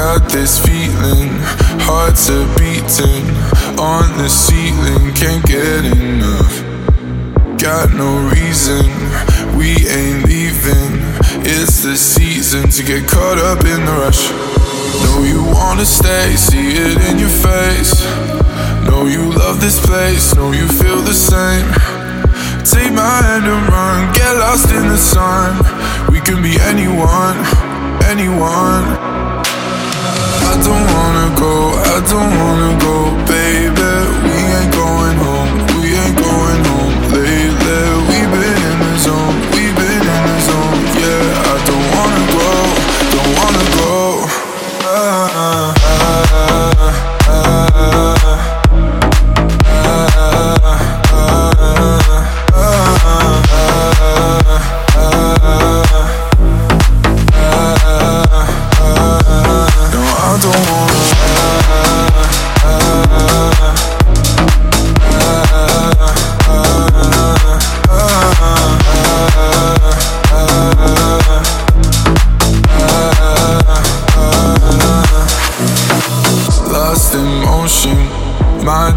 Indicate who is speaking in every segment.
Speaker 1: this feeling, hearts are beating on the ceiling, can't get enough. Got no reason, we ain't leaving. It's the season to get caught up in the rush. Know you wanna stay, see it in your face. Know you love this place, know you feel the same. Take my hand and run, get lost in the sun. We can be anyone, anyone. Don't wanna go,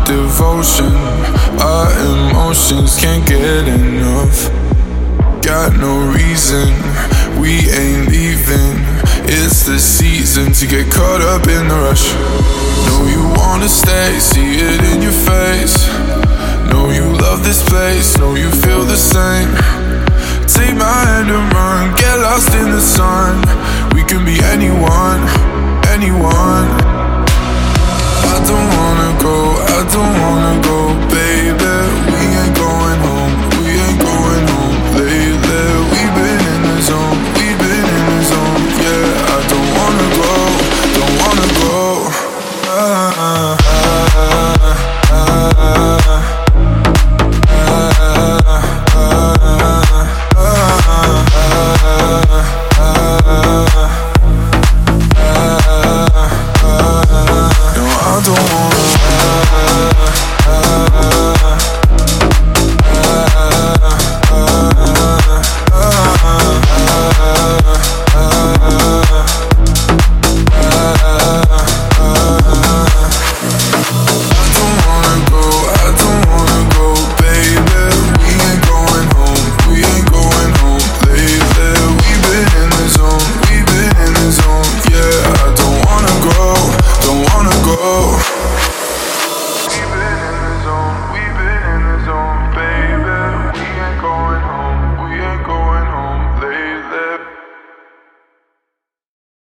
Speaker 1: devotion. Our emotions can't get enough. Got no reason, we ain't leaving. It's the season to get caught up in the rush. Know you wanna stay, see it in your face. Know you love this place, know you feel the same. Take my hand and run, get lost in the sun. We can be anyone, anyone. I don't wanna go, I don't.